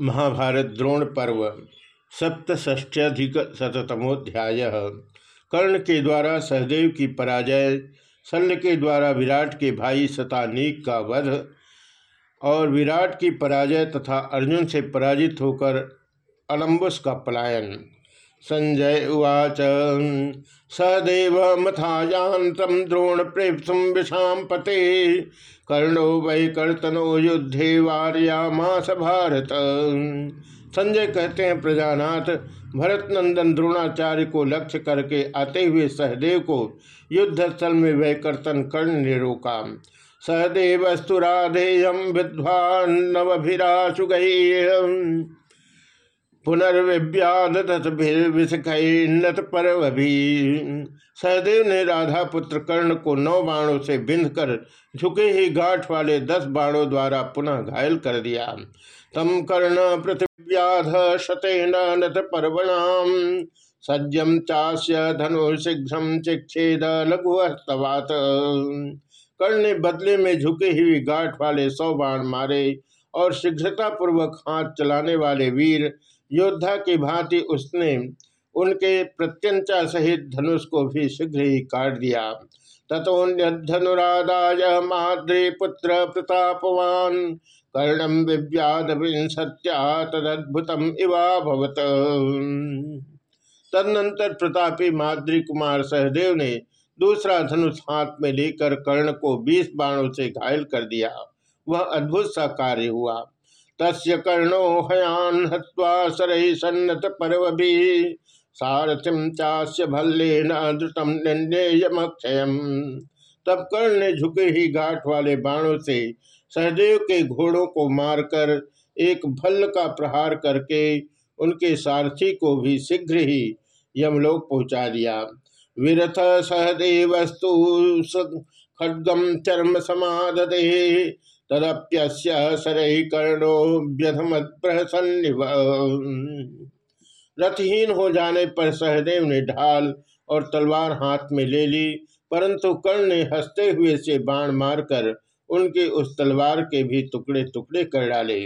महाभारत द्रोण पर्व सप्तष्ट्यधिक शतमोध्याय कर्ण के द्वारा सहदेव की पराजय, शल्य के द्वारा विराट के भाई सतानीक का वध और विराट की पराजय तथा अर्जुन से पराजित होकर अलम्बुस का पलायन। संजय उवाच। सदेव मथायांतम द्रोण प्रेप्सुम विषाम पते। कर्णो वै कर्तनो युद्धे वार्यामास भारत। संजय कहते हैं, प्रजानाथ भरत नंदन द्रोणाचार्य को लक्ष्य करके आते हुए सहदेव को युद्ध स्थल में वह कर्तन कर्ण ने रोका। सहदेवस्तु राधेयम विद्वान नवभिराशु सहदेव ने राधा पुत्र कर्ण को नौ बाणों से बिंध कर झुके ही गांठ वाले दस बाणों द्वारा पुनः घायल कर दिया। तम कर्ण पृथ्व्याध शतेन नत पर्वणाम सज्जम चास्य धनु शीघ्रम चिक्षेद लघु हस्तवात कर्ण ने बदले में झुके हुई गांठ वाले सौ बाण मारे और शीघ्रता पूर्वक हाथ चलाने वाले वीर योद्धा की भांति उसने उनके प्रत्यंचा सहित धनुष को भी शीघ्र ही काट दिया। तथोन्यधनुराधाय माद्री पुत्र प्रतापवान कर्णम विव्याध विंसत्या तदद्भुतम इवा भवत। तदनंतर प्रतापी माद्री कुमार सहदेव ने दूसरा धनुष हाथ में लेकर कर्ण को बीस बाणों से घायल कर दिया। वह अद्भुत सा कार्य हुआ। तस्य कर्णो हयान हत्वा सरहि सन्नत पर्व भी सारथिम चास्य भल्ले नृतम निर्णयमक्षयम। तब कर्ण ने झुके ही घाट वाले बाणों से सहदेव के घोड़ों को मारकर एक भल्ल का प्रहार करके उनके सारथी को भी शीघ्र ही यमलोक पहुँचा दिया। विरथ सहदेवस्तु खड्गम चर्म समादे तदप्यस्य सरही कर्णो व्यधमत्प्रसन्निव। रथहीन हो जाने पर सहदेव ने ढाल और तलवार हाथ में ले ली, परंतु कर्ण ने हँसते हुए से बाण मारकर उनके उस तलवार के भी टुकड़े टुकड़े कर डाले।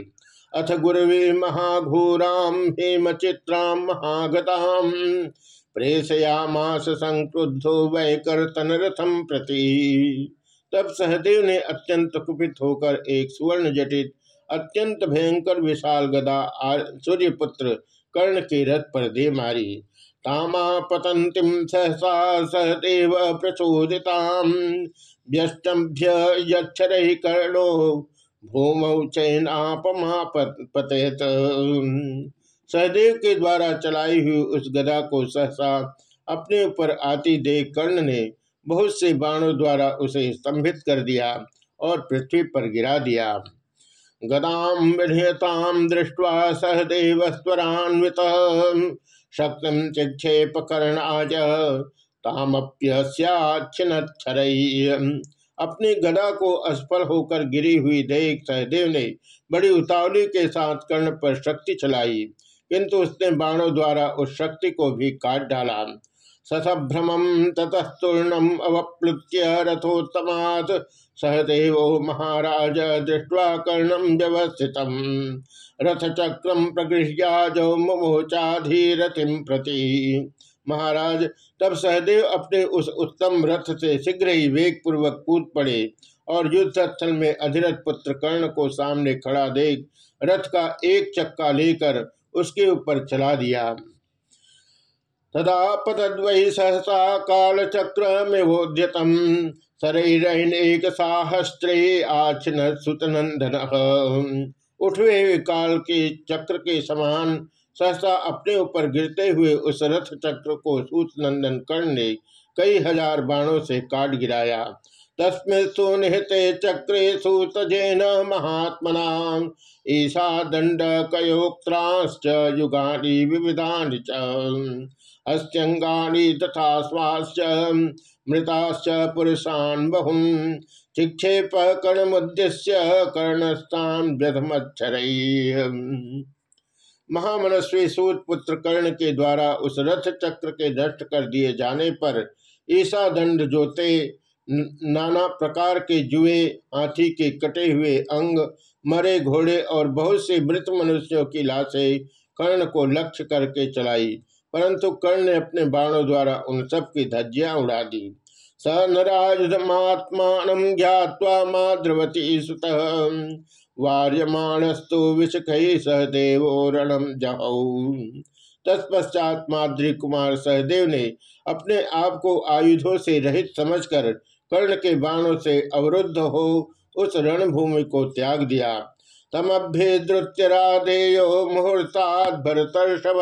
अथ गुरवे महाघोराम हेम चित्राम महागताम, प्रेषयामास संक्रुद्धो वै कर्तन रथम प्रति। तब सहदेव ने अत्यंत कुपित होकर एक सुवर्ण जटित, अत्यंत भयंकर विशाल गदा सूर्यपुत्र कर्ण के रथ पर दे मारी। तामा पतंतिम सहसा सहदेव प्रचोदिताम। कर्णो, भूमौ चैनापमा पतेत सहदेव के द्वारा चलाई हुई उस गदा को सहसा अपने ऊपर आती देख कर्ण ने बहुत से बाणों द्वारा उसे स्तंभित कर दिया और पृथ्वी पर गिरा दिया। गदाम विधेयताम दृष्टवा सहदेव स्वरान्वित शक्ति चिक्षेप कर्णाज तामप्यस्याच्छिन्नर अपनी गदा को असफल होकर गिरी हुई देख सहदेव ने बड़ी उतावली के साथ कर्ण पर शक्ति चलाई। किंतु उसने बाणों द्वारा उस शक्ति को भी काट डाला। ससभ्रमं ततस्तूर्णम अवप्लुत्य रथोत्तमात् सहदेव महाराज दृष्ट्वा कर्णम व्यवस्थित। रथचक्रम प्रगृह्याजो मुमोचाधीरथिम प्रति। महाराज, तब सहदेव अपने उस उत्तम रथ से शीघ्र ही वेग पूर्वक कूद पड़े और युद्ध स्थल में अधिरथ पुत्र कर्ण को सामने खड़ा देख रथ का एक चक्का लेकर उसके ऊपर चला दिया। तदा पतद्वै सहसा कालचक्रमिवोद्यतम। शरीरैनेक साहस्त्रे आचन सुतनंदन उठवे काल के चक्र के समान सहसा अपने ऊपर गिरते हुए उस रथ चक्र को सूतनंदन कर्ण ने कई हज़ार बाणों से काट गिराया। तस्मिस्तु निहते चक्रेशु तजेन महात्मना। ईशा दंड कयोक्त्राश्च युगानि विविधानि अस्त्यंगाणी तथा स्वाश्च मृताश्च पुरुषान् बहुन चिक्षेप कर्णमुद्देश्य कर्णस्थान व्यधमच्छर महामनस्वी सूत पुत्र कर्ण के द्वारा उस रथ चक्र के दष्ट कर दिए जाने पर ईसा दंड जोते, नाना प्रकार के जुए हाथी के कटे हुए अंग, मरे घोड़े और बहुत से मृत मनुष्यों की लाशें कर्ण को लक्ष्य करके चलाई। परंतु कर्ण ने अपने बाणों द्वारा उन सब की धज्जियाँ उड़ा दी। स नराजुधमात्मान ज्ञावा माद्रवती सुत। वार्यमाणस्तु विषख सहदेव रणम जहऊ तत्पश्चात माद्री कुमार सहदेव ने अपने आप को आयुधों से रहित समझकर कर्ण के बाणों से अवरुद्ध हो उस रणभूमि को त्याग दिया। तमभ्येद्रुत्यराधेयो मुहूर्तात् भरतर्षभ।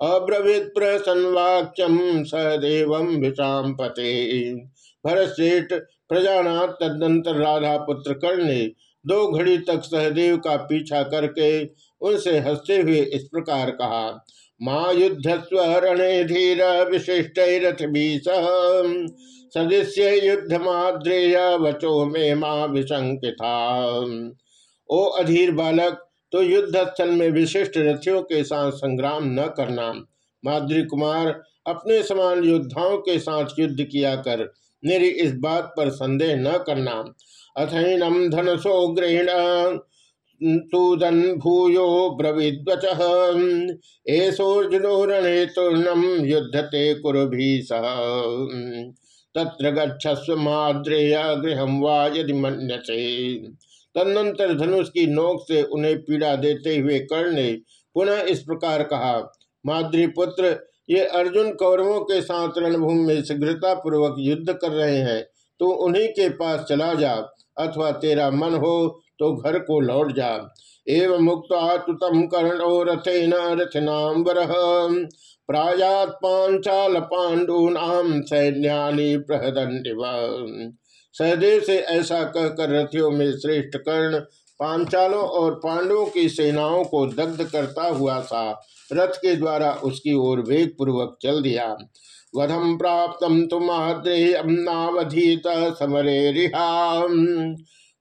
अब्रवीत प्रसन्वाक्यम सहदेव विषाम पते। भरतश्रेष्ठ प्रजानाथ तदनंतर राधा पुत्र कर्ण दो घड़ी तक सहदेव का पीछा करके उनसे हँसते हुए इस प्रकार कहा माँ युद्ध स्वरणे धीर विशिष्ट भी सदस्य युद्ध माद्रेय वचो में माँ विशंकिता। ओ अधीर बालक तो युद्ध स्थल में विशिष्ट रथियों के साथ संग्राम न करना। माद्री कुमार अपने समान योद्धाओं के साथ युद्ध किया कर मेरी इस बात पर संदेह न करना। अथैनम धनसो गृहिण तूदन भूयो ब्रवीद्वच एसोर्जुनो रणे तूर्णम युद्धते कुरुभी सह तत्र गच्छस्व माद्रेय गृह वा यदि मन्यसे तदनंतर धनुष की नोक से उन्हें पीड़ा देते हुए कर्ण ने पुनः इस प्रकार कहा, माद्री पुत्र, ये अर्जुन कौरवों के साथ रणभूमि में शीघ्रता पूर्वक युद्ध कर रहे हैं तो उन्हीं के पास चला जा, अथवा तेरा मन हो तो घर को लौट जा। एवं मुक्त कर्णो रथे न रथनाम वर प्रायात पांचाल पांडूनाम सैन्यानी प्रहदंडिव सहदेव से ऐसा कहकर रथियों में श्रेष्ठ कर्ण, पांचालों और पांडवों की सेनाओं को दग्ध करता हुआ था। रथ के द्वारा उसकी ओर वेग पूर्वक चल दिया। वधम प्राप्त समरे रिहा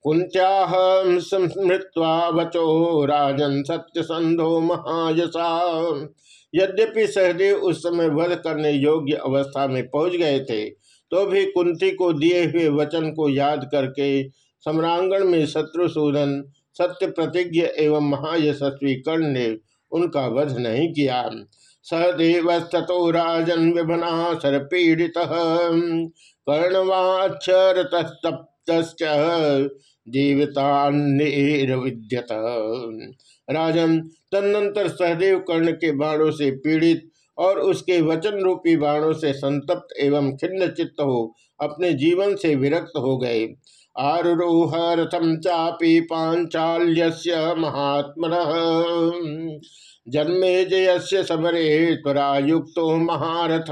कुंत्याह स्मृत्वा वचो राजन सत्य संधो महायसा। यद्यपि सहदेव उस समय वध करने योग्य अवस्था में पहुँच गए थे तो भी कुंती को दिए हुए वचन को याद करके सम्रांगण में शत्रुसूदन सत्य प्रतिज्ञ एवं महायशस्वी कर्ण ने उनका वध नहीं किया। सदेवस्तो राजन विभना सर पीड़ित। कर्णवाक्षरतप्त जीवितान्निर्विद्यत। राजन तदनंतर सहदेव कर्ण के बाणों से पीड़ित और उसके वचन रूपी बाणों से संतप्त एवं खिन्न चित्त हो, अपने जीवन से विरक्त हो गए। आरूह रथम चापी पांचाल्य महात्म जन्मे जयस्य समरे त्वरायुक्त महारथ।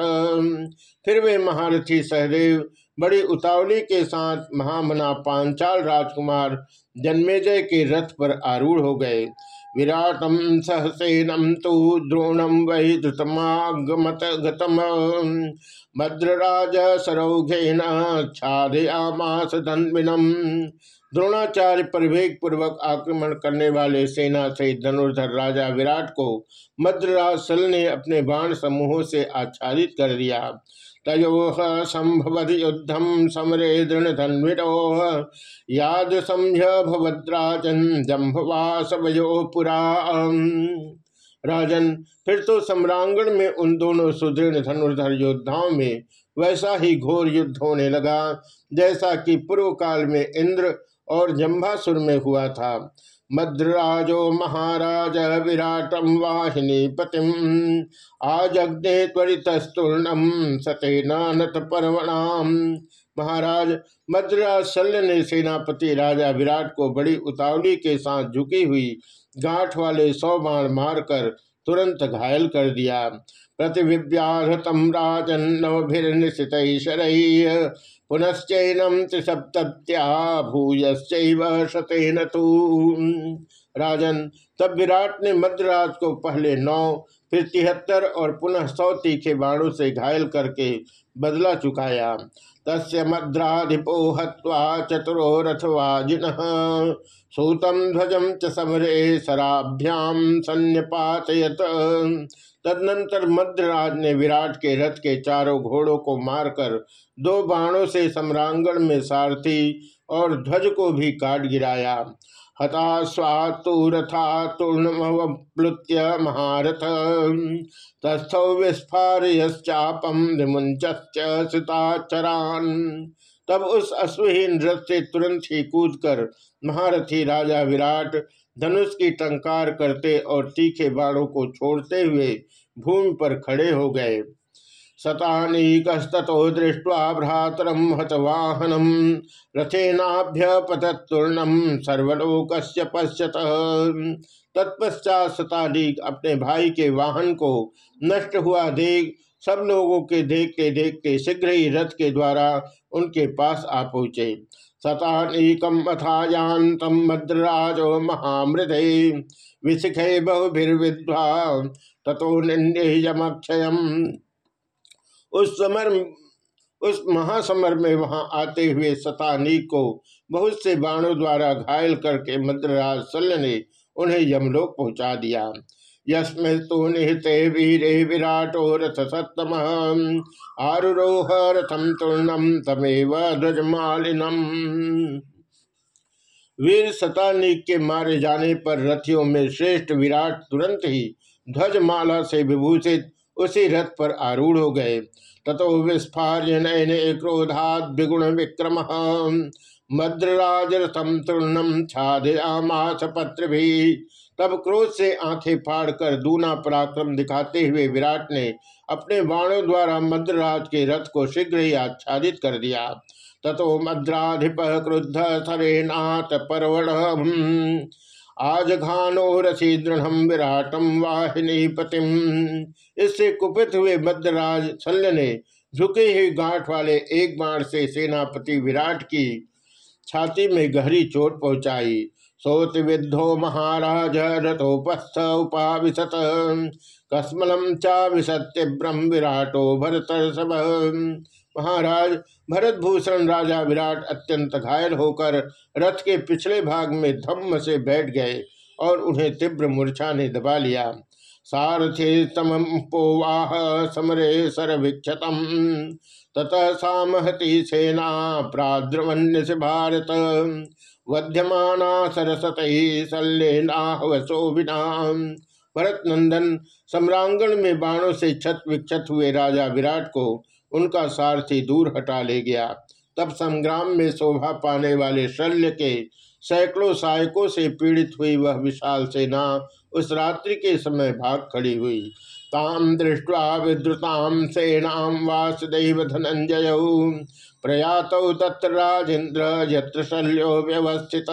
फिर वे महारथी सहदेव, बड़ी उतावली के साथ महामना पांचाल राजकुमार जन्मेजय के रथ पर आरूढ़ हो गए। विराटम सहसेनम तो द्रोणम वही धृतमागमत गतम भद्रराज सरौघेन छादयामास धन्विनम द्रोणाचार्य परिवेग पूर्वक आक्रमण करने वाले सेना से धनुर्धर राजा विराट को मद्रराज सल ने अपने बाण समूहों से आच्छादित कर दिया। तयोह संभवद युद्धम समरे दृढ़धन्विरोह याद संध्य भवद्राजन जम्भवासवयो पुरा। राजन, फिर तो सम्रांगण में उन दोनों सुदृढ़ धनुर्धर योद्धाओं में वैसा ही घोर युद्ध होने लगा, जैसा कि पूर्व काल में इंद्र और जम्भासुर में हुआ था। मद्राजो महाराज विराटम वाहिनी पतिम आजग्ने त्वरितस्तूर्णम सतेनानत पर्वणाम महाराज मद्राज शल्य ने सेनापति राजा विराट को बड़ी उतावली के साथ झुकी हुई, गांठ वाले सौ बाण मारकर तुरंत घायल कर दिया। प्रतिव्याहतम राजन नवभिर्निशित पुनश्चैनम त्रिसप्त्या भूयश्चैव शतेन तू। राजन, तब विराट ने मद्राज को पहले नौ, फिर तिहत्तर और पुनः सौ तीखे बाणों से घायल करके बदला चुकाया। तस्य मद्राधिपो हवा चतुरो सूतम ध्वजम च समरे सराभ्याम सन्निपातयत। तदनंतर मद्राज ने विराट के रथ के चारों घोड़ों को मारकर दो बाणों से सम्रांगण में सारथी और ध्वज को भी काट गिराया। हता तूर्णमवप्लुत्य महारथ। तस्थौ विस्फारयश्चापम विमुंच सिताचरान। तब उस अश्वहीन रथ से तुरंत ही कूदकर महारथी राजा विराट धनुष की टंकार करते और तीखे बाणों को छोड़ते हुए भूमि पर खड़े हो गए। शतानीकस्तो दृष्ट्वा भ्रातरम हतवाहनम रथेनाभ्य पतत्तूर्णम सर्वलोक पश्यत। तत्पश्चात शतानीक अपने भाई के वाहन को नष्ट हुआ देख, सब लोगों के देखते देखते शीघ्र ही रथ के द्वारा उनके पास आ पहुँचे। शतानीकम अथायांतम भद्रराजो महामृदे, विशिखे बहुभिर्विद्वा तथो निंदेयमक्षयम उस समर, उस महासमर में वहाँ आते हुए सतानीक को बहुत से बाणों द्वारा घायल करके मद्रराज शल्य ने उन्हें यमलोक पहुँचा दिया। यस्मस्तु निहते वीरे विराटो रथ सत्तम आरुरोह रथम तूर्णम तमेव ध्वजमालिनम। वीर सतानिक के मारे जाने पर रथियों में श्रेष्ठ विराट तुरंत ही ध्वजमाला से विभूषित उसी रथ पर आरूढ़ हो गए। ततो विस्फार्य नयने क्रोधात विगुण विक्रम। मद्रराज रथम तृणम छादयामास पत्र भी तब क्रोध से आँखें फाड़कर दूना पराक्रम दिखाते हुए विराट ने अपने बाणों द्वारा मद्रराज के रथ को शीघ्र ही आच्छादित कर दिया। ततो मद्राधिप क्रुद्ध सरेनाथ परवण आज घानो रसी दृढ़ विराटम वाहिनी पतिम इससे कुपित हुए मद्रराज शल्य ने झुके हुए गांठ वाले एक बाण से सेनापति विराट की छाती में गहरी चोट पहुंचाई। सोत विद्धो महाराज रथोपस्थ उपाविशत। कस्मलम चा विसत्य ब्रह्म विराटो भरत सब महाराज भरतभूषण राजा विराट अत्यंत घायल होकर रथ के पिछले भाग में धम्म से बैठ गए और उन्हें तीव्र मूर्छा ने दबा लिया। सारथे तम पोवाह समरे सर विक्षतम ततः सामहति सेना प्राद्रवन्य से भारत। वध्यमाना सरसत बिना भरत नंदन सम्रांगण में बाणों से छत विक्षत हुए राजा विराट को उनका सारथी दूर हटा ले गया। तब संग्राम में शोभा पाने वाले शल्य के सैकड़ों सहायकों से पीड़ित हुई वह विशाल सेना उस रात्रि के समय भाग खड़ी हुई। ताम दृष्टवा विद्रुताम सेनाम वासुदेव धनंजय। प्रयात तत्र राजेन्द्र यत्र शल्यो व्यवस्थित।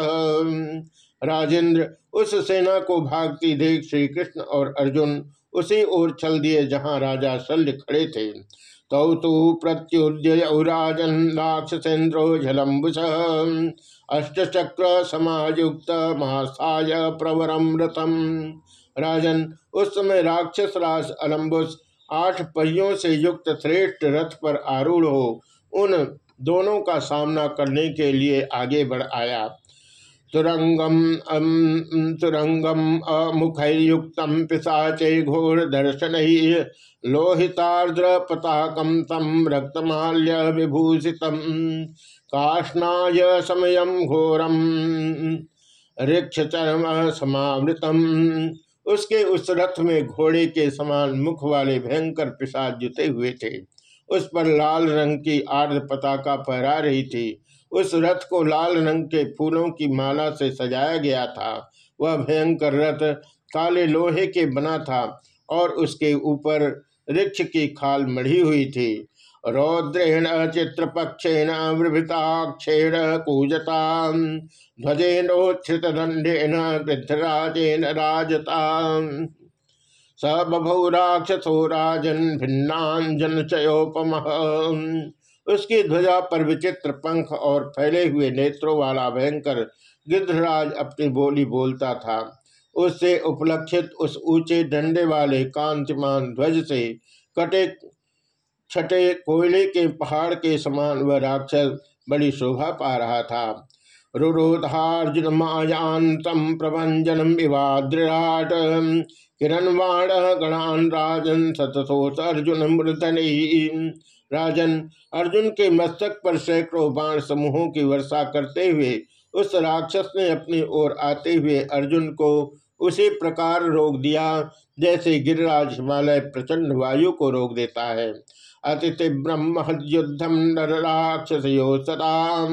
राजेंद्र उस सेना को भागती देख श्री कृष्ण और अर्जुन उसी ओर चल दिए जहाँ राजा शल्य खड़े थे। तौ तो प्रत्युदयराजन राक्षसेन्द्रो झलम्बुष अष्टचक्र समायुक्त महासाय प्रवरम रतम। राजन, उस समय राक्षस राज अलम्बुस आठ पहियों से युक्त श्रेष्ठ रथ पर आरूढ़ हो, उन दोनों का सामना करने के लिए आगे बढ़ आया। तुरंगम तुरंगम अमुखयुक्त पिशाचे घोर दर्शन लोहितार्द्र पताकम तम रक्तमाल्य विभूषित। काष्णाय समयम घोरम ऋक्ष चरम समावृतम। उसके उस रथ में घोड़े के समान मुख वाले भयंकर पिशाच जुते हुए थे। उस पर लाल रंग की आर्द्र पताका फहरा रही थी। उस रथ को लाल रंग के फूलों की माला से सजाया गया था। वह भयंकर रथ काले लोहे के बना था और उसके ऊपर ऋक्ष की खाल मढ़ी हुई थी। रौद्रेण चित्रपक्षेण वृभिताक्षेण कूजता ध्वजेनोत्थित दंडेन गृद्धराजेन राजता स बभौ राक्षसो राजन भिन्नांजन चयोपम उसकी ध्वजा पर विचित्र पंख और फैले हुए नेत्रों वाला भयंकर गिद्धराज अपनी बोली बोलता था। उससे उपलक्षित उस ऊँचे डंडे वाले कांतिमान ध्वज से कटे छठे कोयले के पहाड़ के समान वह राक्षस बड़ी शोभा पा रहा था। रुरोधार्जुन मायांतम प्रभंजनम विवाद्राट किरणवाण गणान राजन सतसोस अर्जुन मृतनी राजन अर्जुन के मस्तक पर सैकड़ों बाण समूहों की वर्षा करते हुए उस राक्षस ने अपनी ओर आते हुए अर्जुन को उसी प्रकार रोक दिया, जैसे गिरिराज हिमालय प्रचंड वायु को रोक देता है। अतिथि ब्रह्म युद्धम नर राक्षस सदा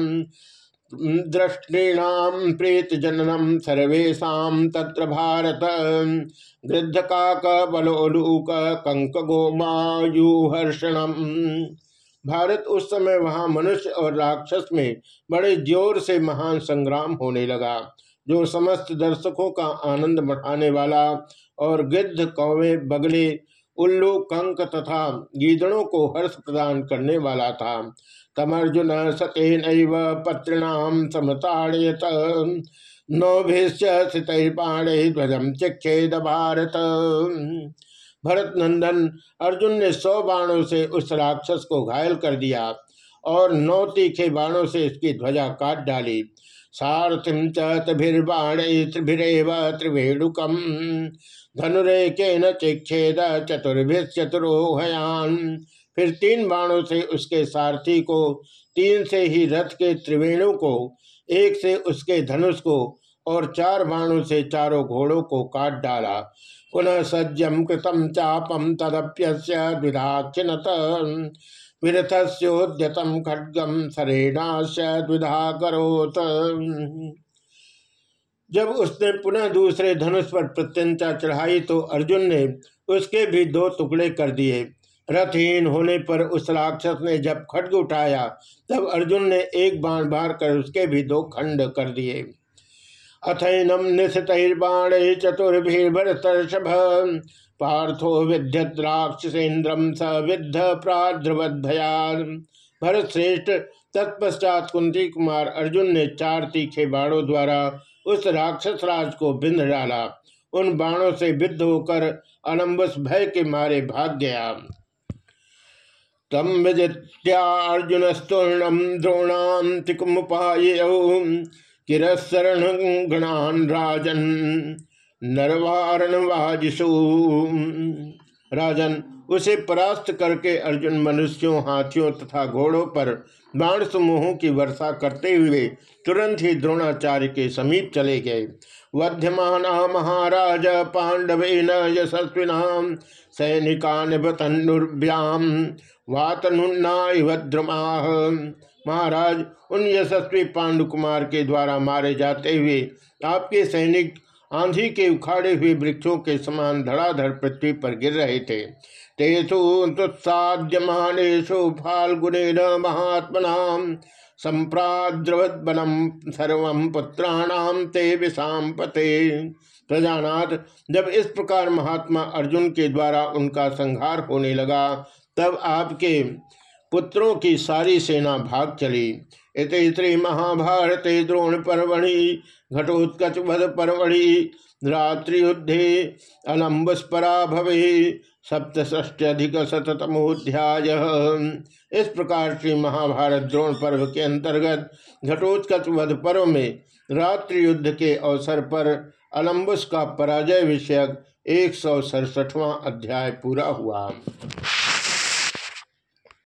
दृष्टीणाम प्रेत जननम सर्वेशा तत्र भारत। गृद्ध काक बलोलूक कंक गोमायुहर्षणम भारत उस समय वहाँ मनुष्य और राक्षस में बड़े ज़ोर से महान संग्राम होने लगा, जो समस्त दर्शकों का आनंद बढ़ाने वाला और गिद्ध, कौवे, बगले, उल्लू, कंक तथा गीदड़ों को हर्ष प्रदान करने वाला था। तमर्जुन सतेन पत्रिणाम समताड़यत ध्वजम चिक्षेद भारत। भरत नंदन अर्जुन ने सौ बाणों से उस राक्षस को घायल कर दिया और नौ तीखे बाणों से इसकी ध्वजा काट डाली। सारथिम चिर्बाण त्रिभिरेव त्रिवेणुकम धनुरेकेन चिक्षेद चतुर्भिश्चतुरोहयान फिर तीन बाणों से उसके सारथी को, तीन से ही रथ के त्रिवेणु को, एक से उसके धनुष को और चार बाणों से चारों घोड़ों को काट डाला। पुनः सज्जम कृतम चापम तदप्यस्य द्विधाक्षिणत विरथस्योद्यतम खड्गम सरेणाश द्विधा करोत जब उसने पुनः दूसरे धनुष पर प्रत्यंता चढ़ाई तो अर्जुन ने उसके भी दो टुकड़े कर दिए। रथहीन होने पर उस राक्षस ने जब खड्ग उठाया, तब अर्जुन ने एक बाण बार कर उसके भी दो खंड कर दिए। अथैनम निशितर्बाण चतुर्भिर्भरतर्षभ, पार्थो विद्यत राक्षसेन्द्रम स विद्ध प्राद्रवदया भरत श्रेष्ठ तत्पश्चात कुंती कुमार अर्जुन ने चार तीखे बाणों द्वारा उस राक्षस राज को बिंद डाला। उन बाणों से विद्ध होकर अनम्बस भय के मारे भाग गया। तम विजिताजुन द्रोणांतिकमुपाय किरसरण गणान राजन नरवारण वाजिशु राजन उसे परास्त करके अर्जुन मनुष्यों, हाथियों तथा घोड़ों पर बाण समूहों की वर्षा करते हुए तुरंत ही द्रोणाचार्य के समीप चले गए। वध्यमान महाराज पांडव न यशस्विना सैनिका निबतनुर्भ्याम वातनुन्ना महाराज, उन यशस्वी पांडु कुमार के द्वारा मारे जाते हुए आपके सैनिक आंधी के उखाड़े हुए वृक्षों के समान धड़ाधड़ पृथ्वी पर गिर रहे थे। तेसु तुत्साद्यमानेशु फाल्गुनेन महात्मना संप्राद्रवद्बलम सर्व पुत्राणाम ते विषाम पते प्रजानाथ, जब इस प्रकार महात्मा अर्जुन के द्वारा उनका संहार होने लगा, तब आपके पुत्रों की सारी सेना भाग चली। इत महाभारते द्रोण पर्वणि घटोत्कच वध पर्वणि रात्रियुद्धे अलम्बुस्परा भवे सप्तष्ट्यधिक शतमोध्याय इस प्रकार श्री महाभारत द्रोण पर्व के अंतर्गत घटोत्कच पर्व में रात्रि युद्ध के अवसर पर अलम्बुस का पराजय विषयक एक सौ अध्याय पूरा हुआ।